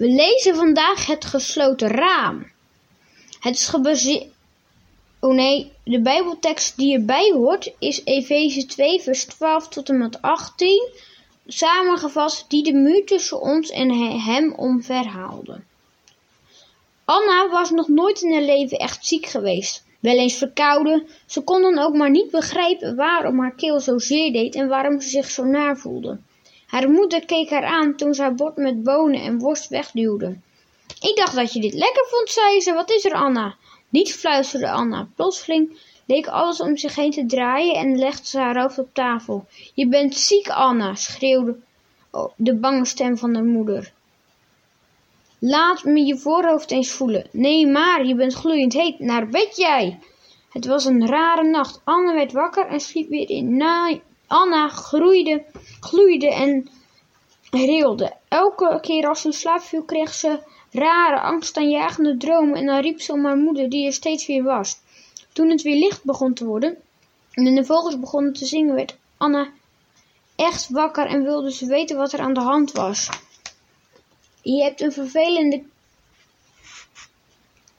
We lezen vandaag het gesloten raam. Het is gebaseerd. Oh nee, de Bijbeltekst die erbij hoort is Efeze 2, vers 12 tot en met 18. Samengevat, die de muur tussen ons en hem omverhaalde. Anna was nog nooit in haar leven echt ziek geweest. Wel eens verkouden. Ze kon dan ook maar niet begrijpen waarom haar keel zo zeer deed en waarom ze zich zo naar voelde. Haar moeder keek haar aan toen ze haar bord met bonen en worst wegduwde. Ik dacht dat je dit lekker vond, zei ze. Wat is er, Anna? Niet fluisterde Anna. Plotseling leek alles om zich heen te draaien en legde ze haar hoofd op tafel. Je bent ziek, Anna, schreeuwde de bange stem van haar moeder. Laat me je voorhoofd eens voelen. Nee, maar je bent gloeiend heet. Naar bed jij! Het was een rare nacht. Anna werd wakker en sliep weer in. Anna groeide, gloeide en rilde. Elke keer als ze slaap viel, kreeg ze rare, angstaanjagende dromen en dan riep ze om haar moeder, die er steeds weer was. Toen het weer licht begon te worden en de vogels begonnen te zingen, werd Anna echt wakker en wilde ze weten wat er aan de hand was. Je hebt een vervelende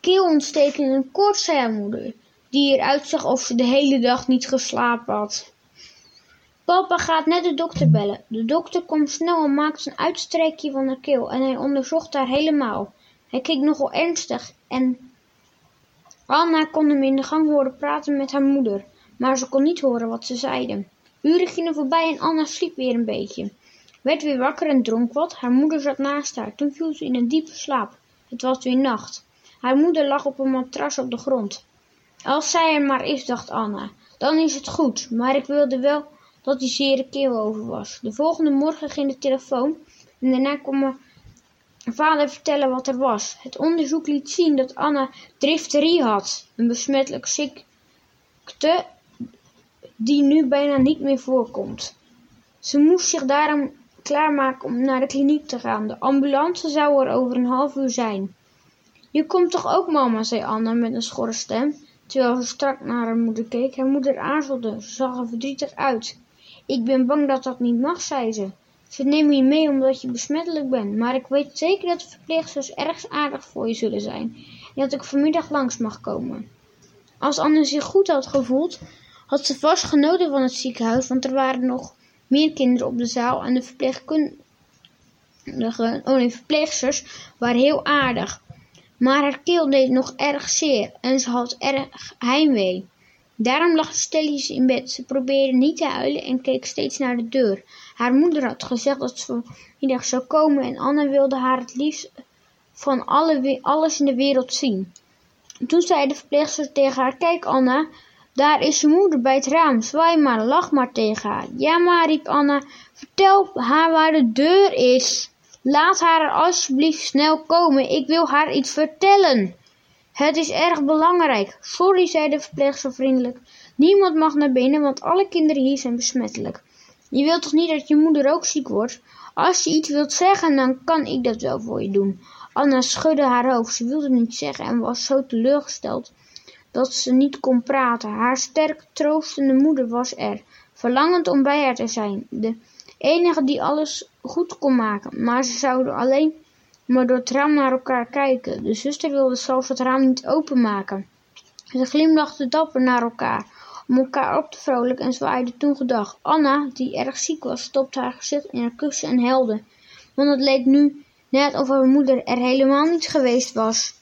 keelontsteking en koorts, zei haar moeder, die eruit zag of ze de hele dag niet geslapen had. Papa gaat net de dokter bellen. De dokter komt snel en maakt een uitstrekje van haar keel en hij onderzocht haar helemaal. Hij keek nogal ernstig en Anna kon hem in de gang horen praten met haar moeder, maar ze kon niet horen wat ze zeiden. Uren gingen voorbij en Anna sliep weer een beetje. Werd weer wakker en dronk wat. Haar moeder zat naast haar. Toen viel ze in een diepe slaap. Het was weer nacht. Haar moeder lag op een matras op de grond. Als zij er maar is, dacht Anna, dan is het goed, maar ik wilde wel dat die zere keel over was. De volgende morgen ging de telefoon en daarna kwam mijn vader vertellen wat er was. Het onderzoek liet zien dat Anna drifterie had, een besmettelijke ziekte die nu bijna niet meer voorkomt. Ze moest zich daarom klaarmaken om naar de kliniek te gaan. De ambulance zou er over een half uur zijn. Je komt toch ook, mama, zei Anna met een schorre stem, terwijl ze strak naar haar moeder keek. Haar moeder aarzelde, ze zag er verdrietig uit. Ik ben bang dat dat niet mag, zei ze. Ze nemen je mee omdat je besmettelijk bent, maar ik weet zeker dat de verpleegsters erg aardig voor je zullen zijn en dat ik vanmiddag langs mag komen. Als Anne zich goed had gevoeld, had ze vast genoten van het ziekenhuis, want er waren nog meer kinderen op de zaal en de verpleegkundigen, oh nee, verpleegsters waren heel aardig. Maar haar keel deed nog erg zeer en ze had erg heimwee. Daarom lag ze stilletjes in bed. Ze probeerde niet te huilen en keek steeds naar de deur. Haar moeder had gezegd dat ze vanmiddag zou komen en Anne wilde haar het liefst van alle, alles in de wereld zien. Toen zei de verpleegster tegen haar, kijk Anna, daar is je moeder bij het raam, zwaai maar, lach maar tegen haar. Ja maar, riep Anna, vertel haar waar de deur is. Laat haar alsjeblieft snel komen, ik wil haar iets vertellen. Het is erg belangrijk. Sorry, zei de verpleegster vriendelijk. Niemand mag naar binnen, want alle kinderen hier zijn besmettelijk. Je wilt toch niet dat je moeder ook ziek wordt? Als je iets wilt zeggen, dan kan ik dat wel voor je doen. Anna schudde haar hoofd. Ze wilde niet zeggen en was zo teleurgesteld dat ze niet kon praten. Haar sterk troostende moeder was er, verlangend om bij haar te zijn. De enige die alles goed kon maken, maar ze zouden alleen maar door het raam naar elkaar kijken. De zuster wilde zelfs het raam niet openmaken. Ze glimlachten dapper naar elkaar, om elkaar op te vrolijken en zwaaide toen gedag. Anna, die erg ziek was, stopte haar gezicht in haar kussen en helde, want het leek nu net of haar moeder er helemaal niet geweest was.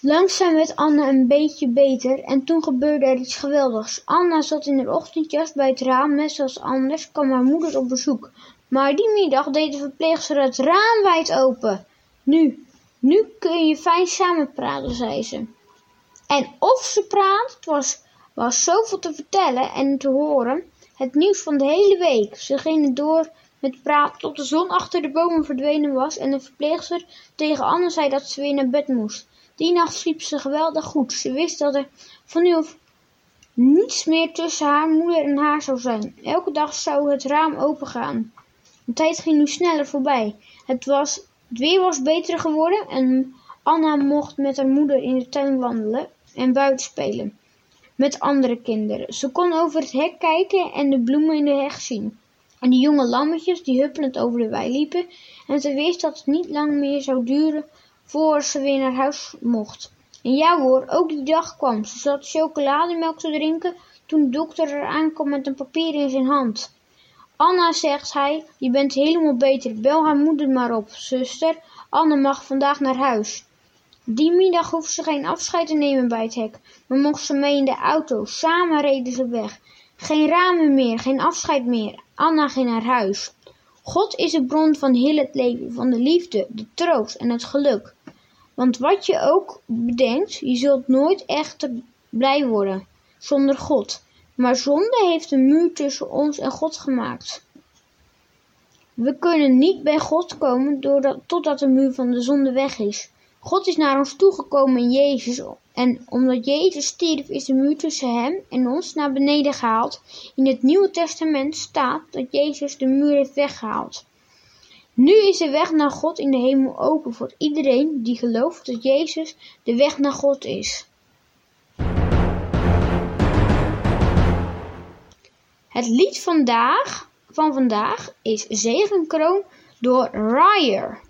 Langzaam werd Anna een beetje beter en toen gebeurde er iets geweldigs. Anna zat in haar ochtendjas bij het raam, net zoals anders kwam haar moeder op bezoek. Maar die middag deed de verpleegster het raam wijd open. Nu, nu kun je fijn samen praten, zei ze. En of ze praat, het was, was zoveel te vertellen en te horen. Het nieuws van de hele week. Ze gingen door met praten tot de zon achter de bomen verdwenen was en de verpleegster tegen Anne zei dat ze weer naar bed moest. Die nacht sliep ze geweldig goed. Ze wist dat er van nu af niets meer tussen haar moeder en haar zou zijn. Elke dag zou het raam opengaan. De tijd ging nu sneller voorbij. Het, was, weer was beter geworden en Anna mocht met haar moeder in de tuin wandelen en buiten spelen. Met andere kinderen. Ze kon over het hek kijken en de bloemen in de heg zien. En de jonge lammetjes die huppelend over de wei liepen. En ze wist dat het niet lang meer zou duren voor ze weer naar huis mocht. En ja hoor, ook die dag kwam. Ze zat chocolademelk te drinken toen de dokter er aankwam met een papier in zijn hand. Anna, zegt hij, je bent helemaal beter. Bel haar moeder maar op, zuster. Anne mag vandaag naar huis. Die middag hoefde ze geen afscheid te nemen bij het hek, maar mocht ze mee in de auto. Samen reden ze weg. Geen ramen meer, geen afscheid meer. Anna ging naar huis. God is de bron van heel het leven, van de liefde, de troost en het geluk. Want wat je ook bedenkt, je zult nooit echt blij worden zonder God. Maar zonde heeft een muur tussen ons en God gemaakt. We kunnen niet bij God komen totdat de muur van de zonde weg is. God is naar ons toegekomen in Jezus en omdat Jezus stierf is de muur tussen hem en ons naar beneden gehaald. In het Nieuwe Testament staat dat Jezus de muur heeft weggehaald. Nu is de weg naar God in de hemel open voor iedereen die gelooft dat Jezus de weg naar God is. Het lied vandaag, van vandaag is Zegenkroon door Ryer.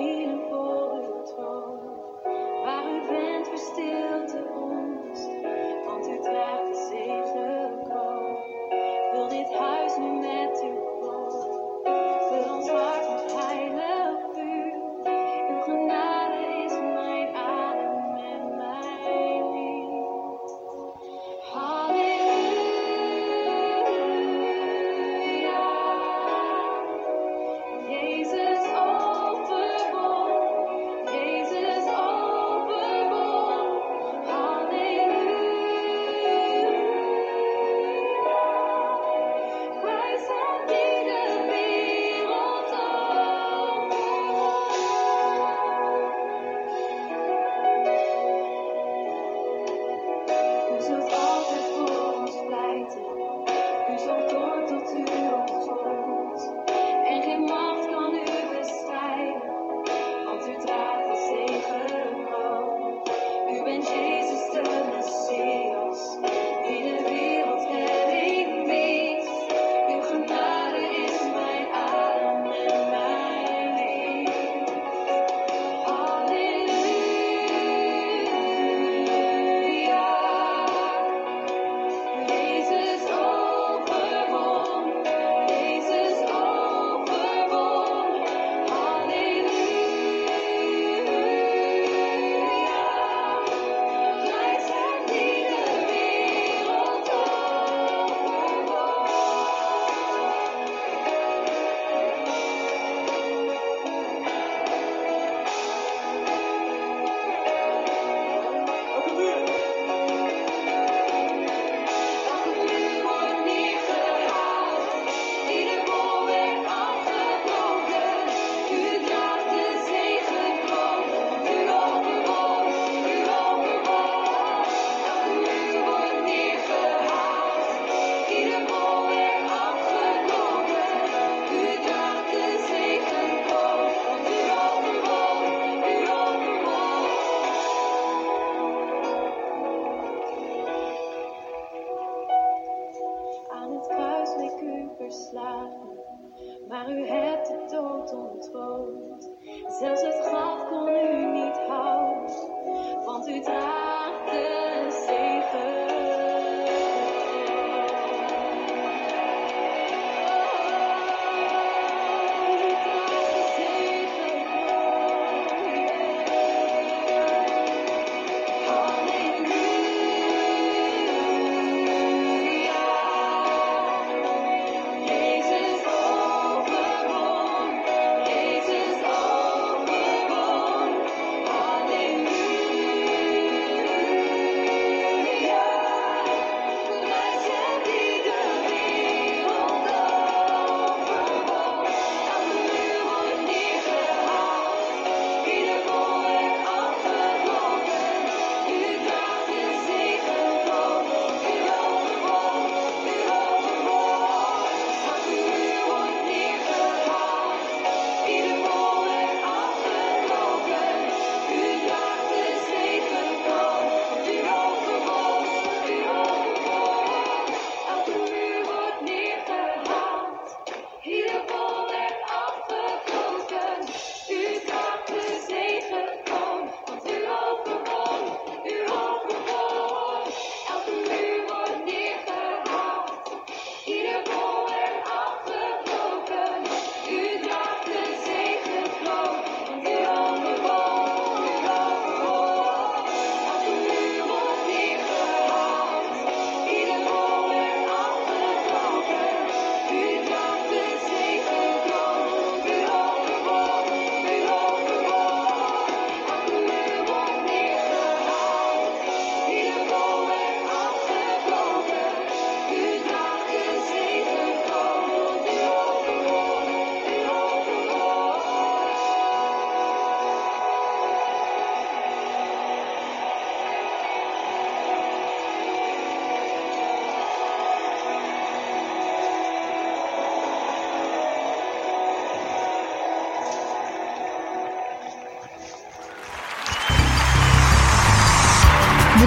wielen voor het Maar waar uw vent verstilde ons, want u draagt zult altijd voor ons pleiten. U zult door tot u ons voelt. En geen macht kan dood. Zelfs het graf kon u niet houden, want u